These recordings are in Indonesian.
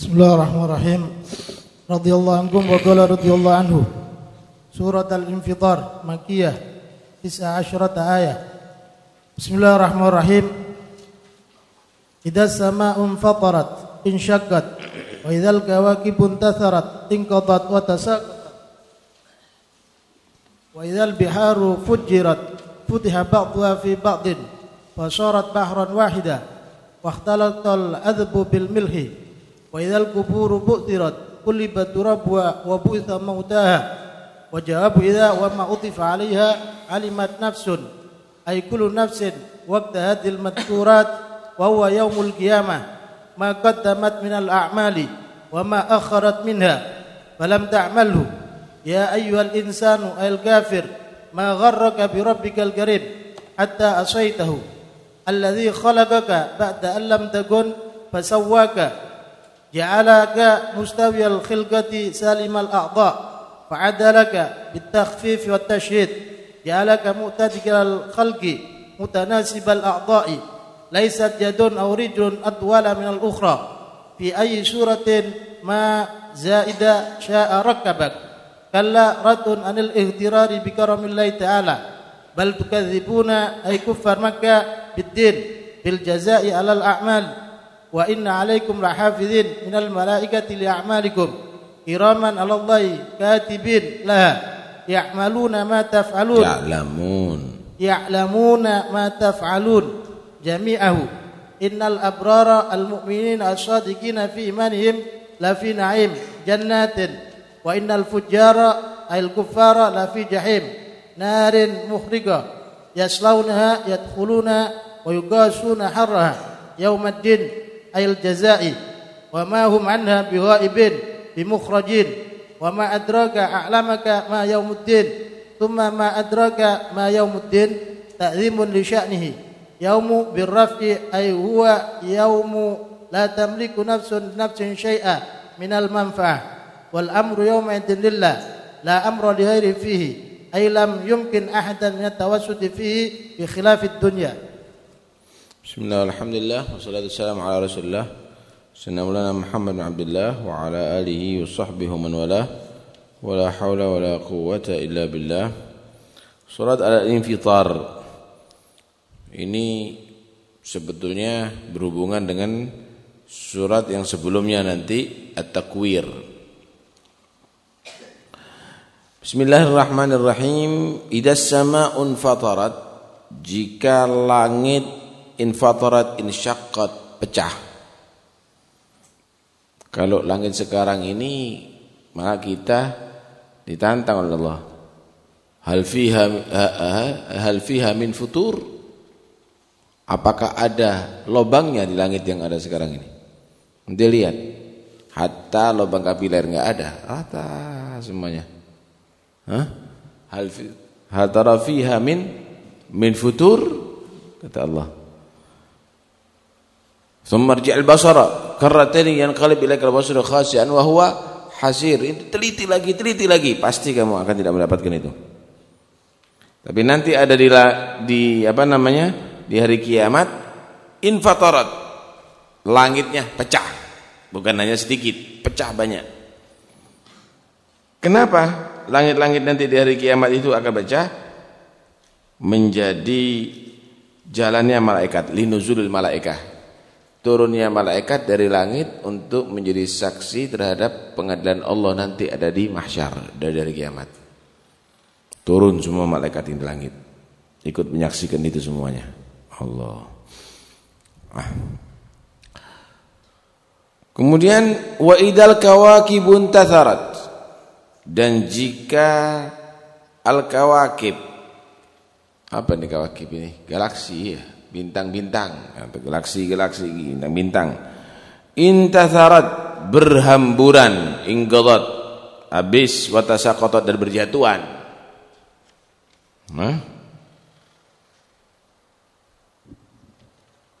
Bismillahirrahmanirrahim. Radhiyallahu ankum wa qala radhiyallahu anhu. Surat Al-Infitar Makkiyah 19 ayat. Bismillahirrahmanirrahim. Idza samaa'un fatarat insyaqqat wa idzal kawakibu intatharat inqadat wa tasaqat wa idzal biharu fujirat futiha ba'dha fi ba'din wa sarat bahran wahida wa ikhtalatal adbu bil milhi wa idzal quburu bu'tirat qulibat turabwa wa bu'itha mautaha wa jawabu idza wa ma utifa 'alaiha alimat nafsun ay kullu nafsin waqta hadhil madhkurat wa huwa yaumul qiyamah ma qaddamat minal a'mali wa ma akharat minha falam ta'malhu ya ayyuhal insanu al kafir ma gharraka bi rabbikal karim hatta asaitahu alladhi khalaqaka ba'da an lam takun fasawwaka ja'alaka mustawiyal khilqati salimal a'dha fa'adalaka bitakhfif wat tashdid ja'alaka mu'tadikal khalqi mutanasibal a'dha'i laisat jadun aw rijlun atwala min al-ukhra fi ayyi suratin ma zaida sya'a rakkabak kalla radun anil ihtirari bi karamillahi ta'ala bal tukadzibuna ay kuffar makkah bid-din bil jazaa'i 'alal a'mal wa inna 'alaikum lahafizin minal malaikati li a'malikum kiraman 'alallahi katibin laha ya'maluna ma taf'alun ya'lamun ya'lamuna ma taf'alun jami'ahu innal abrara al-mu'minin as-sadiqina fi imanihim la fi na'im jannatin wa innal fujjara al kuffara la fi jahim narin muhriqa yaslaunaha yadkhuluna wa yugasuna harraha yaumaddin ayil jazai wa ma hum anha bighaibin bimukhrajin wa ma adraka a'lamaka ma yaumuddin thumma ma adraka ma yaumuddin ta'zimun li sya'nihi yaumu birraf'i ay huwa yaumu la tamliku nafsun nafsin syai'a minal manfa'ah Bismillah alhamdulillah wassalatu wassalamu ala Rasulillah Sayyidina Maulana Muhammad bin Abdullah wa ala alihi wa sahbihi man wala wala haula wala quwwata illa billah Surat Al-Infitar ini sebetulnya berhubungan dengan surat yang sebelumnya nanti At-Takwir. Bismillahirrahmanirrahim. Idza sama'un fatarat jika langit infatarat insyaqqat pecah. Kalau langit sekarang ini maka kita ditantang oleh Allah. Hal fiha hal fiha min futur? Apakah ada lobangnya di langit yang ada sekarang ini? Nanti lihat. Hatta lobang kapiler enggak ada, rata semuanya. Hah? Hal tara fiha min min futur kata Allah. Thumma rji'al basara karratayn yanqalib ilaika al-basaru khasi'an wa huwa hasir. Itu teliti lagi, teliti lagi, pasti kamu akan tidak mendapatkan itu. Tapi nanti ada di di apa namanya? di hari kiamat infatarat langitnya pecah bukan hanya sedikit pecah banyak kenapa langit-langit nanti di hari kiamat itu akan pecah menjadi jalannya malaikat linuzulul malaikah turunnya malaikat dari langit untuk menjadi saksi terhadap pengadilan Allah nanti ada di mahsyar dari hari kiamat. Turun semua malaikat di langit. Ikut menyaksikan itu semuanya. Allah. Ah. Kemudian wa idal kawakibun tatharat. Dan jika al kawakib apa nih kawakib ini? Galaksi ya bintang-bintang atau galaksi-galaksi bintang-bintang intatharat berhamburan inggadat habis watasaqatat dan berjatuhan Hah?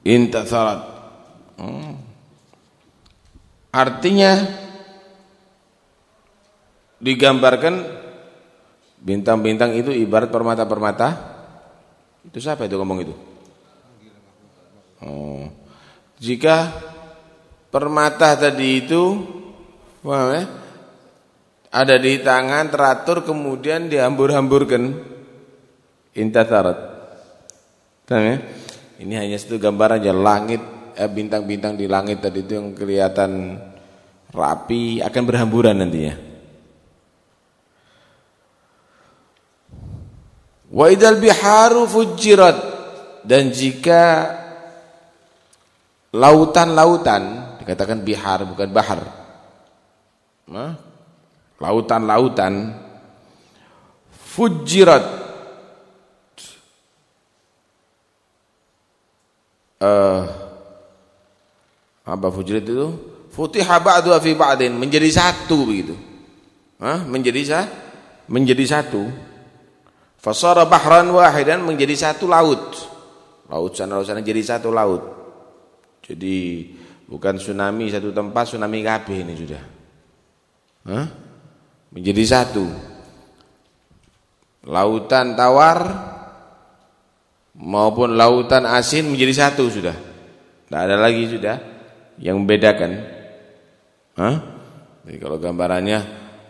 intatharat hmm. artinya digambarkan bintang-bintang itu ibarat permata-permata itu siapa itu ngomong itu. Jika permata tadi itu ya? ada di tangan teratur kemudian dihambur-hamburkan intatharat paham ya? ini hanya satu gambaran aja langit eh, bintang-bintang di langit tadi itu yang kelihatan rapi akan berhamburan nantinya wa idal biharu fujirat dan jika lautan-lautan dikatakan bihar bukan bahar. Lautan-lautan fujirat. Uh, apa fujirat itu? Futiha ba'du fi ba'din menjadi satu begitu. Hah? menjadi sa menjadi satu. Fasara bahran wahidan menjadi satu laut. Laut sana laut sana jadi satu laut jadi bukan tsunami satu tempat, tsunami kabeh ini sudah. Hah? Menjadi satu. Lautan tawar maupun lautan asin menjadi satu sudah. Tidak ada lagi sudah yang membedakan. Hah? Jadi kalau gambarannya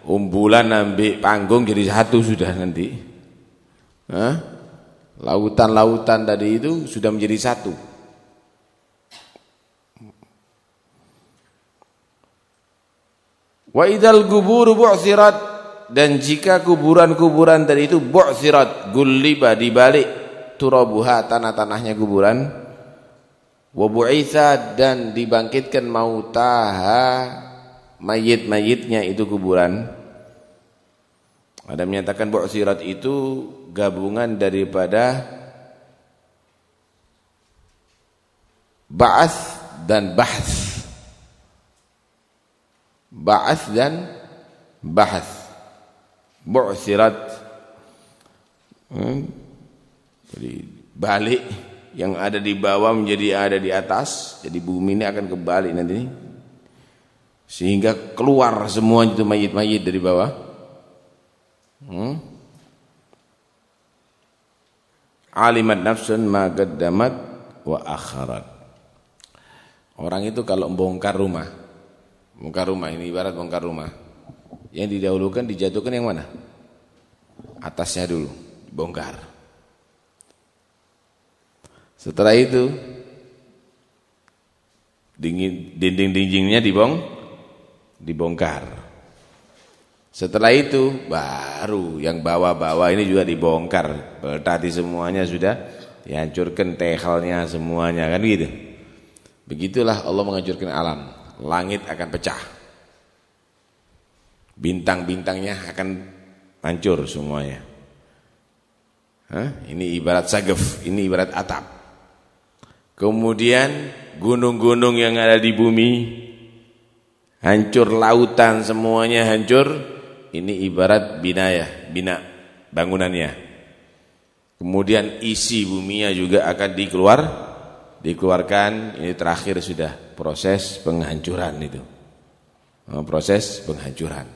umbulan ambil panggung jadi satu sudah nanti. Lautan-lautan tadi itu sudah menjadi satu. Wa idal kuburu bu'thirat dan jika kuburan-kuburan tadi itu bu'thirat gulliba dibalik turabuha tanah-tanahnya kuburan. Wa bu'itha dan dibangkitkan mautaha mayit-mayitnya itu kuburan. Ada menyatakan bu'thirat itu gabungan daripada ba'ath dan bahth Ba'ath dan bahath. Bu'thirat. Hmm. Jadi balik yang ada di bawah menjadi ada di atas. Jadi bumi ini akan kembali nanti. Sehingga keluar semua itu mayit-mayit dari bawah. Hmm. Alimat nafsun ma wa akharat. Orang itu kalau membongkar rumah Bongkar rumah ini ibarat bongkar rumah. Yang didahulukan dijatuhkan yang mana? Atasnya dulu, dibongkar. Setelah itu dinding-dindingnya dibong dibongkar. Setelah itu baru yang bawah-bawah ini juga dibongkar. Tadi semuanya sudah dihancurkan tehalnya semuanya kan gitu. Begitulah Allah menghancurkan alam langit akan pecah. Bintang-bintangnya akan hancur semuanya. Hah? Ini ibarat sagaf, ini ibarat atap. Kemudian gunung-gunung yang ada di bumi hancur lautan semuanya hancur. Ini ibarat binaya, bina bangunannya. Kemudian isi buminya juga akan dikeluar dikeluarkan ini terakhir sudah proses penghancuran itu. Oh, proses penghancuran.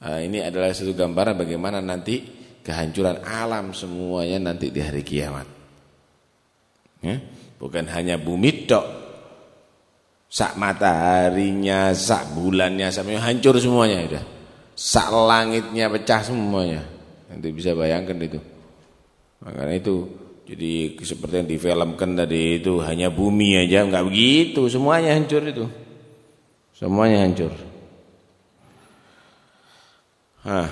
Uh, ini adalah satu gambaran bagaimana nanti kehancuran alam semuanya nanti di hari kiamat. Ya? Bukan hanya bumi tok. Sak mataharinya, sak bulannya, semuanya hancur semuanya sudah. Sak langitnya pecah semuanya. Nanti bisa bayangkan itu. Makanya itu jadi seperti yang difilmkan tadi itu hanya bumi aja, enggak begitu, semuanya hancur itu. Semuanya hancur. Hah.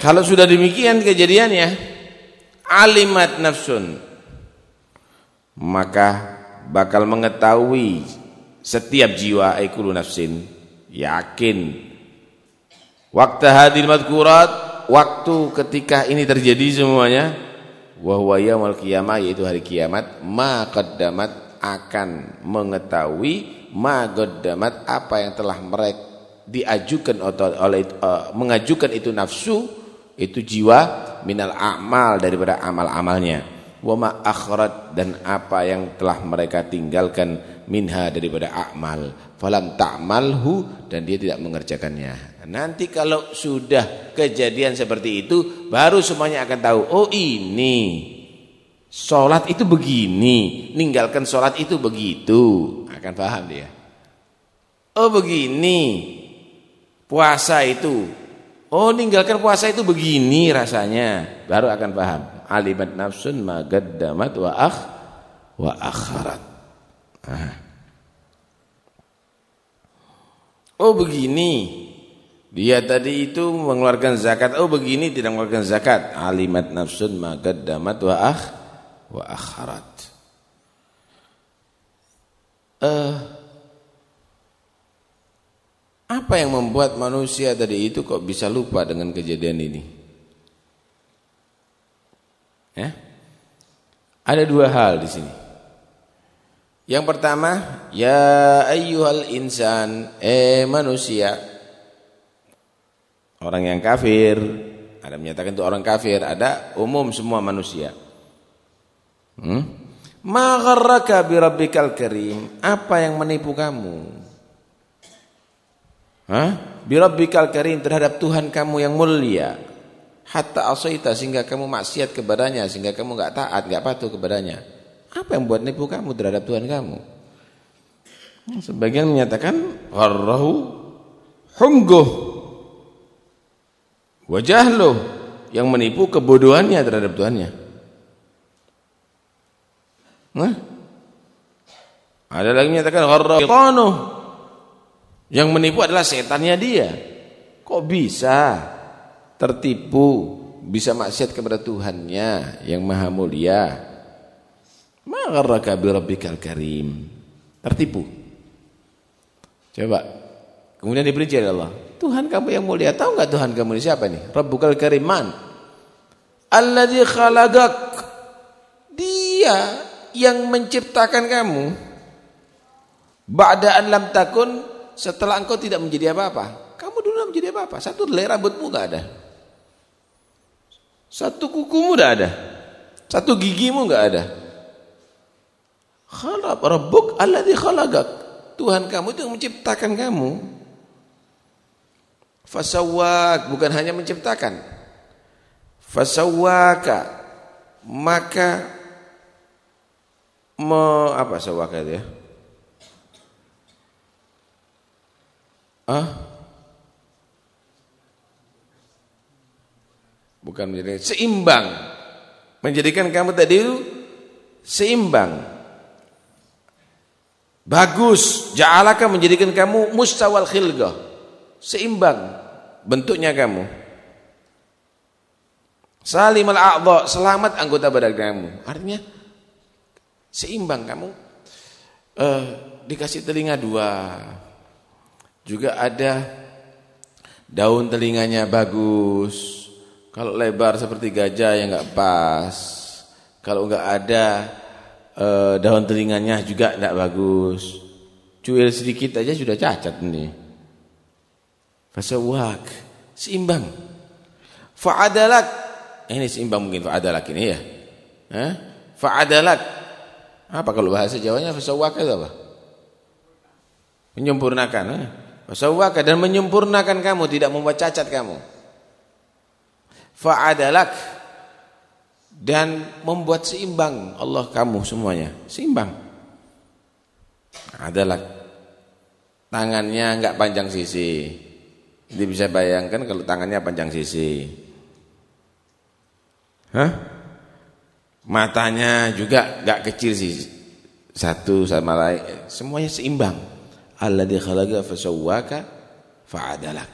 Kalau sudah demikian kejadiannya, alimat nafsun maka bakal mengetahui setiap jiwa ikulu nafsin yakin waktu hadir madkurat waktu ketika ini terjadi semuanya wa huwa yaumul qiyamah yaitu hari kiamat ma qaddamat akan mengetahui ma qaddamat apa yang telah mereka diajukan oleh uh, mengajukan itu nafsu itu jiwa minal amal daripada amal-amalnya. Wa ma akhrat dan apa yang telah mereka tinggalkan minha daripada amal. Falam ta'malhu dan dia tidak mengerjakannya nanti kalau sudah kejadian seperti itu baru semuanya akan tahu oh ini sholat itu begini ninggalkan sholat itu begitu akan paham dia Oh begini puasa itu. Oh ninggalkan puasa itu begini rasanya. Baru akan paham. Alimat nafsun magaddamat wa akh wa akharat. Ah. Oh begini. Dia tadi itu mengeluarkan zakat. Oh begini tidak mengeluarkan zakat. Alimat nafsun magaddamat wa akh wa akharat. Uh, apa yang membuat manusia tadi itu kok bisa lupa dengan kejadian ini? Ya? Ada dua hal di sini. Yang pertama, ya ayyuhal insan, eh manusia. Orang yang kafir, ada menyatakan itu orang kafir, ada umum semua manusia. Hmm? Bi rabbikal karim? Apa yang menipu kamu? Hah? Bi rabbikal karim terhadap Tuhan kamu yang mulia. Hatta asaita sehingga kamu maksiat kepadanya, sehingga kamu enggak taat, enggak patuh kepadanya. Apa yang buat nipu kamu terhadap Tuhan kamu? Sebagian menyatakan gharrahu humguh wajah lo yang menipu kebodohannya terhadap Tuhannya. Nah, ada lagi menyatakan gharrahu yang menipu adalah setannya dia. Kok bisa tertipu, bisa maksiat kepada Tuhannya yang maha mulia? Ma gharraka bi rabbikal karim. Tertipu. Coba. Kemudian diperinci Allah. Tuhan kamu yang mulia. Tahu enggak Tuhan kamu ini siapa nih? Rabbukal karim man? Alladzi khalaqak. Dia yang menciptakan kamu. Ba'da an lam takun setelah engkau tidak menjadi apa-apa. Kamu dulu menjadi apa-apa. Satu helai rambutmu enggak ada. Satu kukumu enggak ada. Satu gigimu enggak ada. Khalaq rabbuk alladzi khalaqak. Tuhan kamu itu yang menciptakan kamu. Fasawwak bukan hanya menciptakan. Fasawwaka maka me, apa sawwaka itu ya? Ah? Bukan menjadi seimbang. Menjadikan kamu tadi itu seimbang. Bagus, ja'alaka menjadikan kamu mustawal khilgah. Seimbang bentuknya kamu. Salim al-a'dha, selamat anggota badan kamu. Artinya seimbang kamu. Uh, dikasih telinga dua. Juga ada daun telinganya bagus. Kalau lebar seperti gajah ya enggak pas. Kalau enggak ada uh, daun telinganya juga tidak bagus. Cuil sedikit aja sudah cacat ini. Fasawak, seimbang. Fa'adalak, ini seimbang mungkin fa'adalak ini ya. Eh? Fa'adalak. Apa kalau bahasa Jawanya fasawak itu apa? Menyempurnakan. Eh? Fasawak dan menyempurnakan kamu, tidak membuat cacat kamu. Fa'adalak dan membuat seimbang Allah kamu semuanya seimbang adalah tangannya enggak panjang sisi jadi bisa bayangkan kalau tangannya panjang sisi Hah? matanya juga enggak kecil sih satu sama lain semuanya seimbang alladzi khalaqa fasawwaka fa'adalak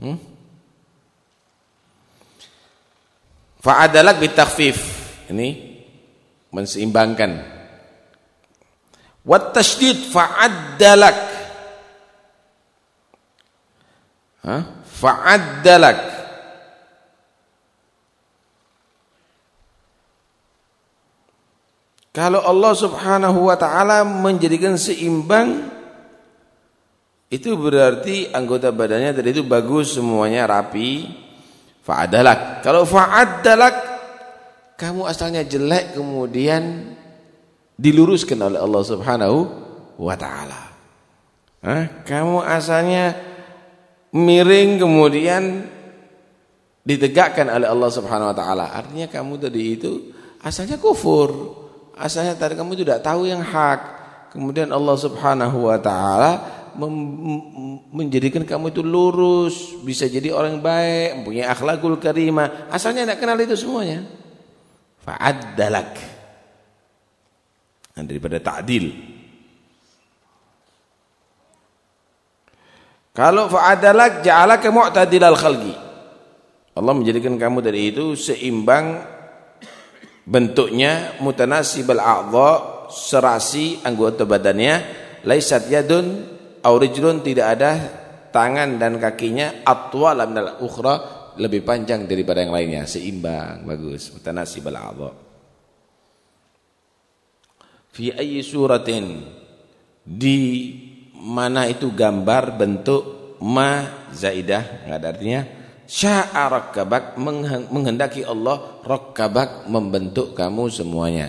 hmm? Fa'adalak bitakhfif. Ini menseimbangkan. Wat tasydid fa'addalak. Fa'addalak. Kalau Allah Subhanahu wa taala menjadikan seimbang itu berarti anggota badannya tadi itu bagus semuanya rapi Fa'adalak. Kalau fa'adalak kamu asalnya jelek kemudian diluruskan oleh Allah Subhanahu wa taala. kamu asalnya miring kemudian ditegakkan oleh Allah Subhanahu wa taala. Artinya kamu tadi itu asalnya kufur. Asalnya tadi kamu tidak tahu yang hak. kemudian Allah Subhanahu wa taala menjadikan kamu itu lurus, bisa jadi orang baik, mempunyai akhlakul karimah. Asalnya tidak kenal itu semuanya. Fa'addalak. Nah, daripada ta'dil. Kalau fa'adalak ja'alaka mu'tadilal khalqi. Allah menjadikan kamu dari itu seimbang bentuknya mutanasibal a'dha serasi anggota badannya. Laisat yadun aurijlun tidak ada tangan dan kakinya atwal minal ukhra lebih panjang daripada yang lainnya. Seimbang bagus. Mutanasibal a'dha. Fi ayyi suratin di mana itu gambar bentuk ma zaidah enggak ada artinya sya'a rakkabak menghendaki Allah rakkabak membentuk kamu semuanya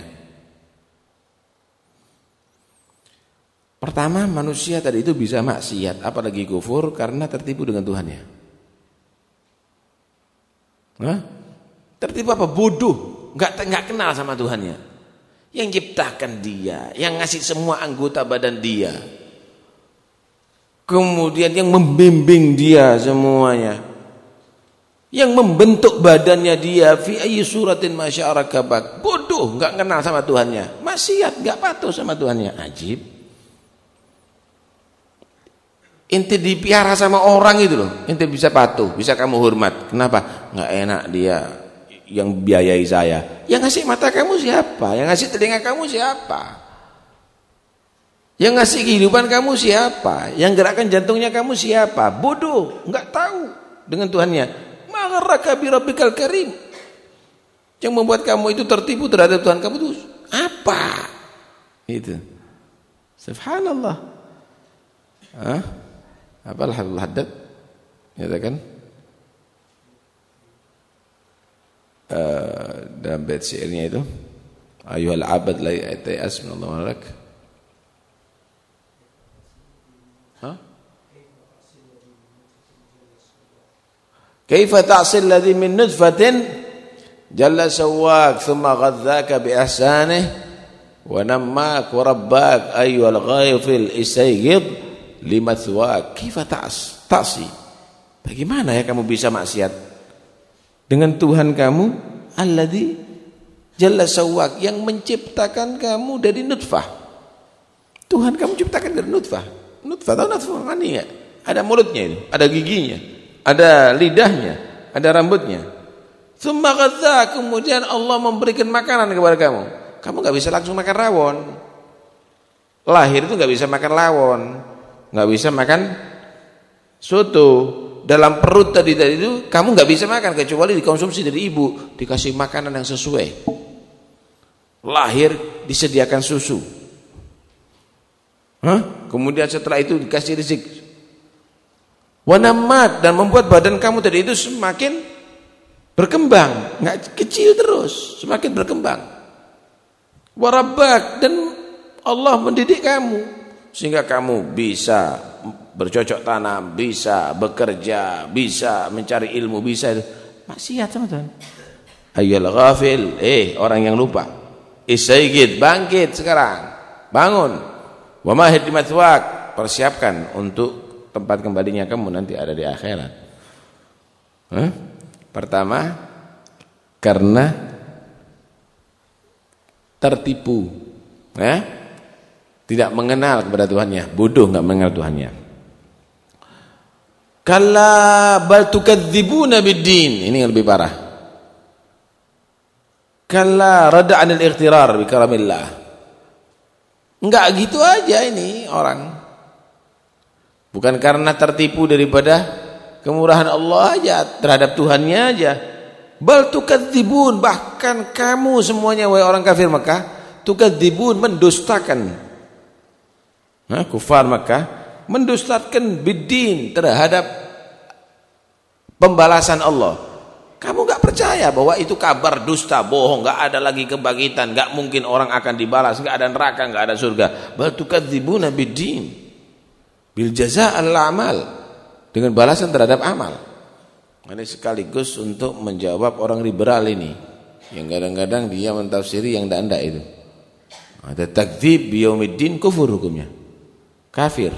Pertama manusia tadi itu bisa maksiat apalagi kufur karena tertipu dengan Tuhannya. Hah? Tertipu apa? Bodoh, enggak enggak kenal sama Tuhannya. Yang ciptakan dia, yang ngasih semua anggota badan dia. Kemudian yang membimbing dia semuanya. Yang membentuk badannya dia fi ayyi suratin masya'arakabak. Bodoh, enggak kenal sama Tuhannya. Maksiat, enggak patuh sama Tuhannya. Ajib. Inti dipiara sama orang itu loh. Inti bisa patuh, bisa kamu hormat. Kenapa? Nggak enak dia yang biayai saya. Yang ngasih mata kamu siapa? Yang ngasih telinga kamu siapa? Yang ngasih kehidupan kamu siapa? Yang gerakan jantungnya kamu siapa? Bodoh, nggak tahu dengan Tuhannya. Ma'arraka bi rabbikal karim. Yang membuat kamu itu tertipu terhadap Tuhan kamu itu apa? Itu. Subhanallah. Hah? apa al haddad kan uh, dalam bait syairnya itu ayuhal abad la ya'tayas min Allah kaifa ta'sil ladhi min nutfatin? Jalla sawak thumma ghadhaka bi ihsanih wa nammak wa rabbak ayyuhal ghayfil isaygid limathwa kifa ta'as ta'si? Bagaimana ya kamu bisa maksiat? Dengan Tuhan kamu alladzi jalla sawak yang menciptakan kamu dari nutfah. Tuhan kamu ciptakan dari nutfah. Nutfah tahu nutfah mani ya? Ada mulutnya itu ada giginya ada lidahnya ada rambutnya. Thumma kemudian Allah memberikan makanan kepada kamu. Kamu nggak bisa langsung makan rawon. Lahir itu nggak bisa makan lawon nggak bisa makan soto. Dalam perut tadi tadi itu kamu nggak bisa makan kecuali dikonsumsi dari ibu dikasih makanan yang sesuai. Lahir disediakan susu. Hah? kemudian setelah itu dikasih rezeki wanamat dan membuat badan kamu tadi itu semakin berkembang nggak kecil terus semakin berkembang warabak dan Allah mendidik kamu sehingga kamu bisa bercocok tanam, bisa bekerja, bisa mencari ilmu, bisa maksiat sama Tuhan. Ayyul ghafil, eh orang yang lupa. Isaygid, bangkit sekarang. Bangun. Wa mahid persiapkan untuk tempat kembalinya kamu nanti ada di akhirat. Pertama, karena tertipu. Eh? tidak mengenal kepada Tuhannya, bodoh enggak mengenal Tuhannya. Kalla bal tukadzibuna bid-din. Ini yang lebih parah. Kalla rada 'anil ightirar bi. Enggak gitu aja ini orang. Bukan karena tertipu daripada kemurahan Allah aja terhadap Tuhannya aja. Bal tukadzibun bahkan kamu semuanya wahai orang kafir Mekah tukadzibun mendustakan nah, kufar Makkah mendustakan bidin terhadap pembalasan Allah. Kamu nggak percaya bahwa itu kabar dusta, bohong, nggak ada lagi kebangkitan, nggak mungkin orang akan dibalas, nggak ada neraka, nggak ada surga. Bal tukadzibuna bidin bil al amal dengan balasan terhadap amal. Ini sekaligus untuk menjawab orang liberal ini yang kadang-kadang dia mentafsiri yang tidak itu. Ada takdzib biyaumiddin kufur hukumnya. Kafir.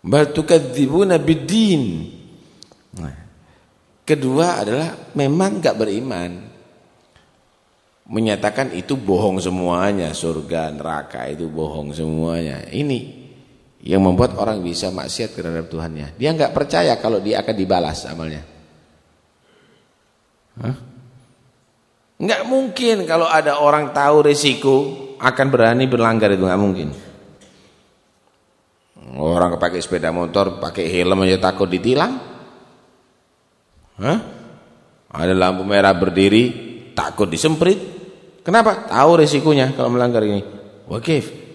Bal tukadzibuna biddin. Nah, kedua adalah memang enggak beriman. Menyatakan itu bohong semuanya, surga, neraka itu bohong semuanya. Ini yang membuat orang bisa maksiat terhadap Tuhannya. Dia enggak percaya kalau dia akan dibalas amalnya. Hah? Enggak mungkin kalau ada orang tahu risiko akan berani berlanggar itu enggak mungkin. Orang pakai sepeda motor, pakai helm aja takut ditilang. Hah? Ada lampu merah berdiri, takut disemprit. Kenapa? Tahu risikonya kalau melanggar ini. Wakif.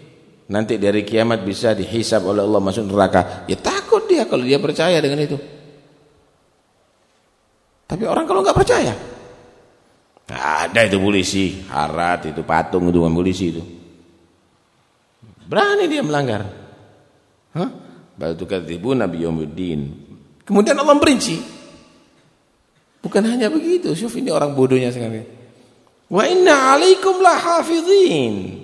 Nanti dari kiamat bisa dihisap oleh Allah masuk neraka. Ya takut dia kalau dia percaya dengan itu. Tapi orang kalau enggak percaya, ada itu polisi, harat itu patung itu polisi itu. Berani dia melanggar. Batu kadzibu Nabi Yomuddin. Kemudian Allah merinci. Bukan hanya begitu, syuf ini orang bodohnya sekali. Wa inna alaikum lahafizin.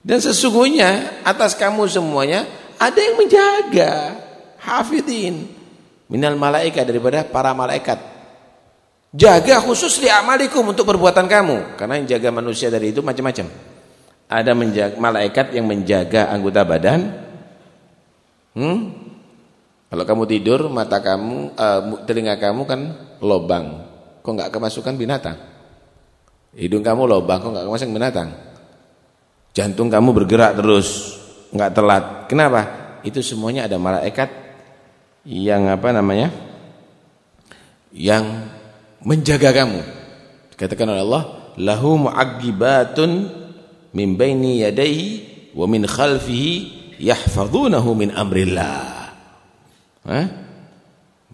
Dan sesungguhnya atas kamu semuanya ada yang menjaga. Hafidin. Minal malaikat daripada para malaikat. Jaga khusus di amalikum untuk perbuatan kamu. Karena yang jaga manusia dari itu macam-macam. Ada menjaga, malaikat yang menjaga anggota badan. Hmm? Kalau kamu tidur, mata kamu, uh, telinga kamu kan lobang. Kok nggak kemasukan binatang? Hidung kamu lobang, kok nggak kemasukan binatang? Jantung kamu bergerak terus, nggak telat. Kenapa? Itu semuanya ada malaikat yang apa namanya? Yang menjaga kamu. Katakan oleh Allah, lahu mu'aqibatun min baini yadayhi wa min khalfihi yahfazunahu min amrillah. Hah?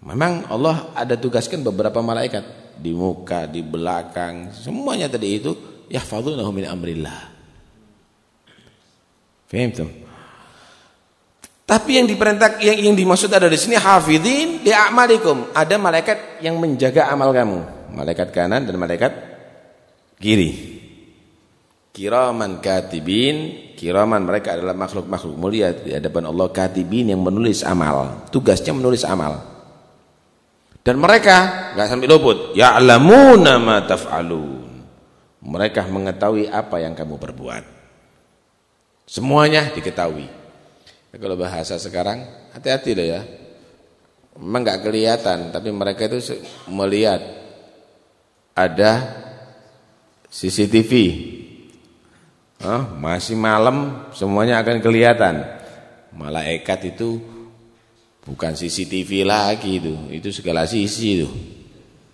Memang Allah ada tugaskan beberapa malaikat di muka, di belakang, semuanya tadi itu yahfazunahu min amrillah. Faham tuh? Tapi yang diperintah yang, yang dimaksud ada di sini hafidin di amalikum. Ada malaikat yang menjaga amal kamu. Malaikat kanan dan malaikat kiri. Kiraman katibin, kiraman mereka adalah makhluk-makhluk mulia di hadapan Allah katibin yang menulis amal. Tugasnya menulis amal. Dan mereka enggak sampai luput, ya'lamuna ma taf'alun. Mereka mengetahui apa yang kamu perbuat. Semuanya diketahui. Kalau bahasa sekarang hati-hati deh ya. Memang nggak kelihatan, tapi mereka itu melihat ada CCTV. Oh, masih malam semuanya akan kelihatan. Malaikat itu bukan CCTV lagi itu, itu segala sisi itu.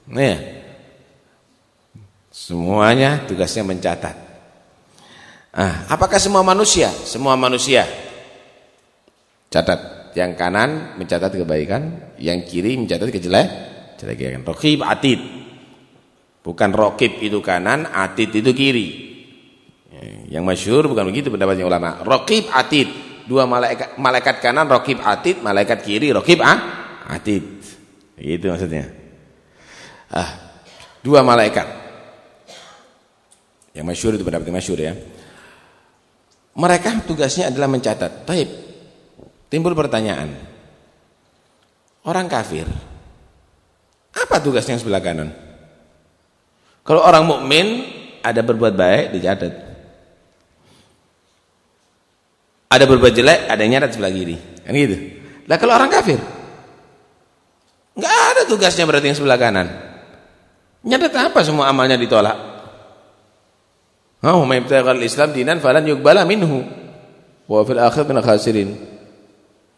Nih, semuanya tugasnya mencatat. Ah, apakah semua manusia? Semua manusia Catat. Yang kanan mencatat kebaikan, yang kiri mencatat kejelek, kejelekan. Rokib atid. Bukan rokib itu kanan, atid itu kiri. Yang masyhur bukan begitu pendapatnya ulama. Rokib atid. Dua malaikat, malaikat kanan rokib atid, malaikat kiri rokib ah, atid. Itu maksudnya. Ah, dua malaikat. Yang masyhur itu pendapatnya masyhur ya. Mereka tugasnya adalah mencatat. Taib, Timbul pertanyaan. Orang kafir apa tugasnya yang sebelah kanan? Kalau orang mukmin ada berbuat baik dicatat. Ada berbuat jelek, ada yang sebelah kiri. Kan gitu. Lah kalau orang kafir enggak ada tugasnya berarti yang sebelah kanan. Nyatat apa semua amalnya ditolak? Oh, may Islam dinan falan yuqbala minhu wa fil akhirati khasirin.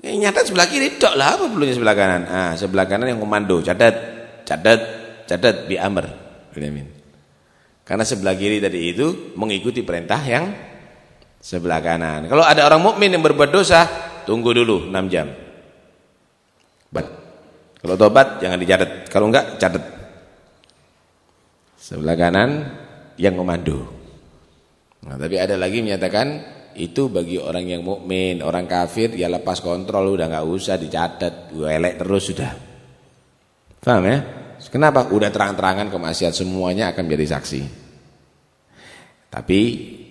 Ya, nyata sebelah kiri dok lah apa perlunya sebelah kanan? Ah, sebelah kanan yang komando, cadat, cadat, cadat bi amr. Karena sebelah kiri tadi itu mengikuti perintah yang sebelah kanan. Kalau ada orang mukmin yang berbuat dosa, tunggu dulu 6 jam. Bat. Kalau tobat jangan dicatat, kalau enggak catat. Sebelah kanan yang komando. Nah, tapi ada lagi menyatakan itu bagi orang yang mukmin, orang kafir ya lepas kontrol udah nggak usah dicatat, elek terus sudah. Paham ya? Kenapa? Udah terang-terangan kemaksiat semuanya akan menjadi saksi. Tapi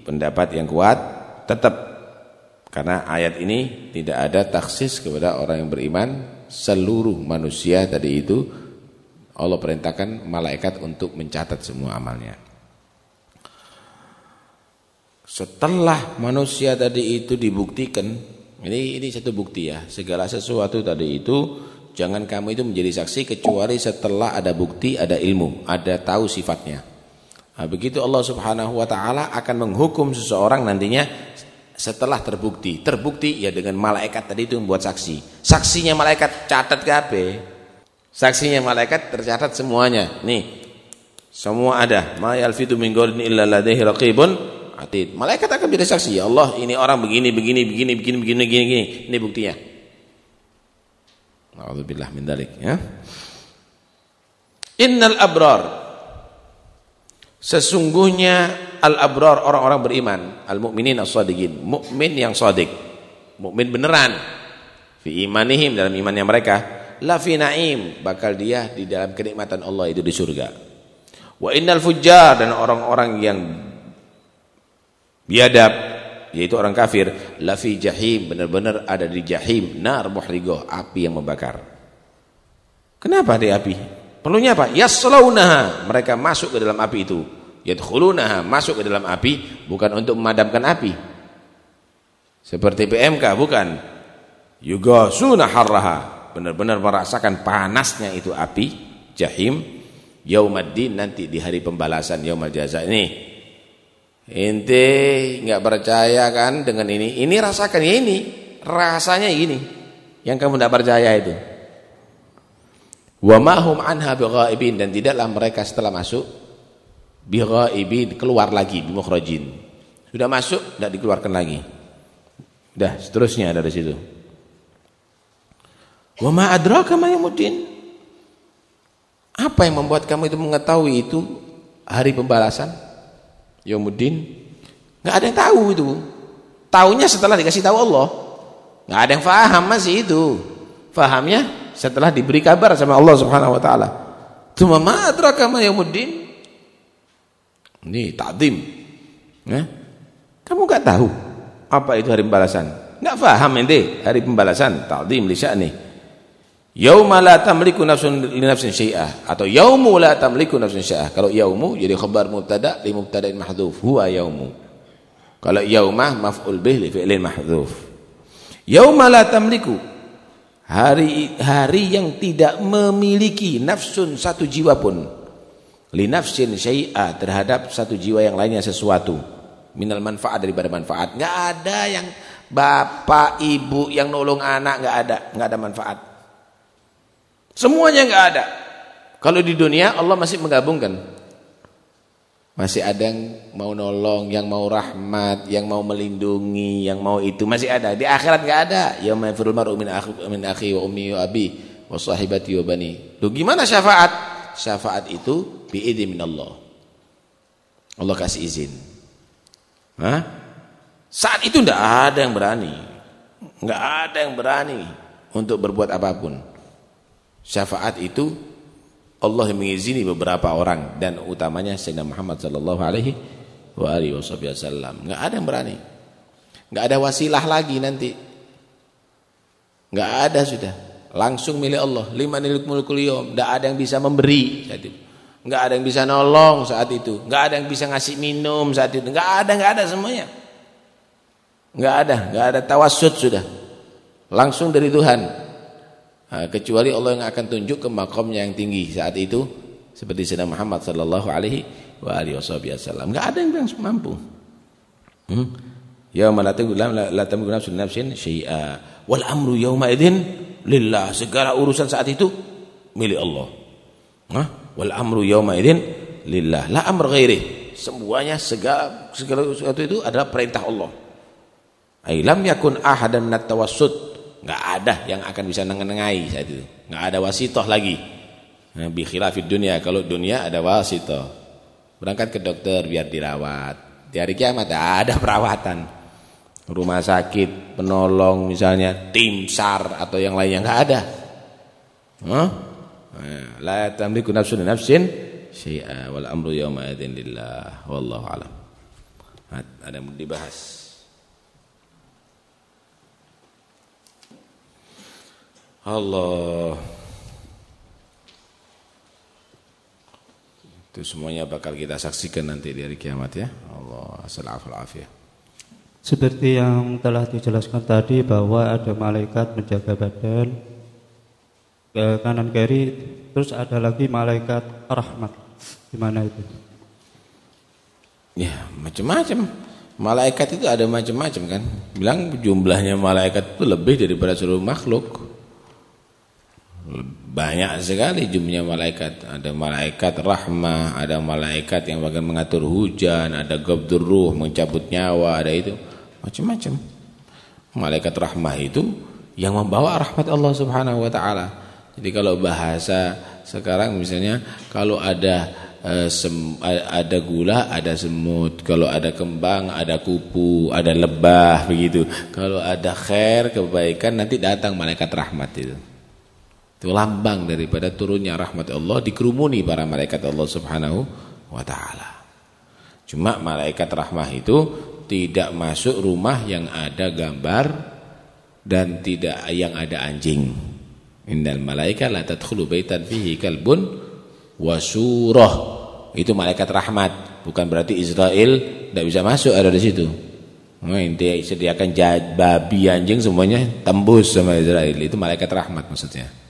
pendapat yang kuat tetap karena ayat ini tidak ada taksis kepada orang yang beriman seluruh manusia tadi itu Allah perintahkan malaikat untuk mencatat semua amalnya. Setelah manusia tadi itu dibuktikan, ini ini satu bukti ya, segala sesuatu tadi itu jangan kamu itu menjadi saksi kecuali setelah ada bukti, ada ilmu, ada tahu sifatnya. Nah, begitu Allah Subhanahu wa taala akan menghukum seseorang nantinya setelah terbukti. Terbukti ya dengan malaikat tadi itu membuat saksi. Saksinya malaikat catat ke HP. Saksinya malaikat tercatat semuanya. Nih. Semua ada. Ma yalfitu min illa ladaihi raqibun atid. Malaikat akan jadi saksi. Ya Allah, ini orang begini begini begini begini begini begini. begini. Ini buktinya. Alhamdulillah min dalik ya. Innal abrar Sesungguhnya al-abrar orang-orang beriman, al-mukminin as-shadiqin, mukmin yang shadiq. Mukmin beneran. Fi imanihim dalam imannya mereka, la fi naim, bakal dia di dalam kenikmatan Allah itu di surga. Wa innal fujjar dan orang-orang yang biadab yaitu orang kafir, la fi jahim, benar-benar ada di jahim, nar muhrigoh, api yang membakar. Kenapa di api? Perlunya apa? Yaslaunaha. Mereka masuk ke dalam api itu. Yadkhulunaha, masuk ke dalam api bukan untuk memadamkan api. Seperti PMK bukan. Yugasuna harraha. Benar-benar merasakan panasnya itu api jahim yaumaddin nanti di hari pembalasan yaumul jaza ini. Ente enggak percaya kan dengan ini? Ini rasakan ya ini. Rasanya ini. Yang kamu tidak percaya itu. Wa mahum anha bighaibin dan tidaklah mereka setelah masuk bighaibin keluar lagi bimukhrajin. Sudah masuk tidak dikeluarkan lagi. Dah seterusnya dari situ. Wa ma adraka ma? Apa yang membuat kamu itu mengetahui itu hari pembalasan? Yaumuddin? Enggak ada yang tahu itu. Taunya setelah dikasih tahu Allah. Enggak ada yang faham masih itu. Fahamnya setelah diberi kabar sama Allah Subhanahu wa taala. Tsumma ma adraka ma yaumuddin? Ini takdim. Ya. Kamu enggak tahu apa itu hari pembalasan? Enggak paham ente hari pembalasan, takdim li sya'ni. Yauma la tamliku nafsun li nafsin syai'ah. Atau yaumu la tamliku nafsun syai'ah. Kalau yaumu jadi khabar mubtada li mubtada'in mahdhuf, huwa yaumu. Kalau yaumah maf'ul bih li fi'lin mahdhuf. Yauma la tamliku. Hari hari yang tidak memiliki nafsun satu jiwa pun. Li nafsin syai'a terhadap satu jiwa yang lainnya sesuatu. Minal manfaat daripada manfaat. Enggak ada yang bapak ibu yang nolong anak enggak ada. Enggak ada manfaat semuanya enggak ada kalau di dunia Allah masih menggabungkan masih ada yang mau nolong, yang mau rahmat, yang mau melindungi, yang mau itu masih ada. Di akhirat enggak ada. Yauma yafirul mar'u min akhi min akhi wa ummi wa abi wa sahibati wa bani. Lu gimana syafaat? Syafaat itu biidzni minallah. Allah kasih izin. Hah? Saat itu enggak ada yang berani. Enggak ada yang berani untuk berbuat apa pun. Syafaat itu Allah mengizini beberapa orang dan utamanya Sayyidina Muhammad sallallahu alaihi wa alihi wasallam. Enggak ada yang berani. Enggak ada wasilah lagi nanti. Enggak ada sudah. Langsung milik Allah. Limanil mulkul yawm. Enggak ada yang bisa memberi saat itu. Enggak ada yang bisa nolong saat itu. Enggak ada yang bisa ngasih minum saat itu. Enggak ada, enggak ada semuanya. Enggak ada, enggak ada tawassut sudah. Langsung dari Tuhan kecuali Allah yang akan tunjuk ke makamnya yang tinggi saat itu seperti Sayyidina Muhammad sallallahu alaihi wa alihi wasallam. Enggak ada yang mampu. Hmm? Yauma la la tamliku nafsun nafsin syai'a wal amru yauma idzin lillah. Segala urusan saat itu milik Allah. Hah? Wal amru yauma idzin lillah. La amr ghairi. Semuanya segala segala sesuatu itu adalah perintah Allah. Ai lam yakun ahadan minat tawassut nggak ada yang akan bisa nengenengai saat itu. Nggak ada wasitoh lagi. Nah, bi khilafid dunia. Kalau dunia ada wasitoh. Berangkat ke dokter biar dirawat. Di hari kiamat ada perawatan. Rumah sakit penolong misalnya tim sar atau yang lainnya nggak ada. Huh? Nah, la tamliku nafsun nafsin syai'a wal amru yawma idzin lillah. Wallahu alam. Ada yang dibahas. Allah. Itu semuanya bakal kita saksikan nanti di hari kiamat ya. Allah asalafu Seperti yang telah dijelaskan tadi bahwa ada malaikat menjaga badan ke kanan kiri, terus ada lagi malaikat rahmat. Gimana itu? Ya, macam-macam. Malaikat itu ada macam-macam kan. Bilang jumlahnya malaikat itu lebih daripada seluruh makhluk. Banyak sekali jumlahnya malaikat. Ada malaikat rahmah, ada malaikat yang bagian mengatur hujan, ada gabdur ruh, mencabut nyawa, ada itu. Macam-macam. Malaikat rahmah itu yang membawa rahmat Allah Subhanahu wa taala. Jadi kalau bahasa sekarang misalnya kalau ada eh, ada gula, ada semut. Kalau ada kembang, ada kupu, ada lebah begitu. Kalau ada khair, kebaikan nanti datang malaikat rahmat itu. Itu lambang daripada turunnya rahmat Allah dikerumuni para malaikat Allah Subhanahu wa taala. Cuma malaikat rahmah itu tidak masuk rumah yang ada gambar dan tidak yang ada anjing. Innal malaika la tadkhulu baitan fihi kalbun wa surah. Itu malaikat rahmat, bukan berarti Israel tidak bisa masuk ada di situ. Nah, intinya sediakan babi anjing semuanya tembus sama Israel. Itu malaikat rahmat maksudnya.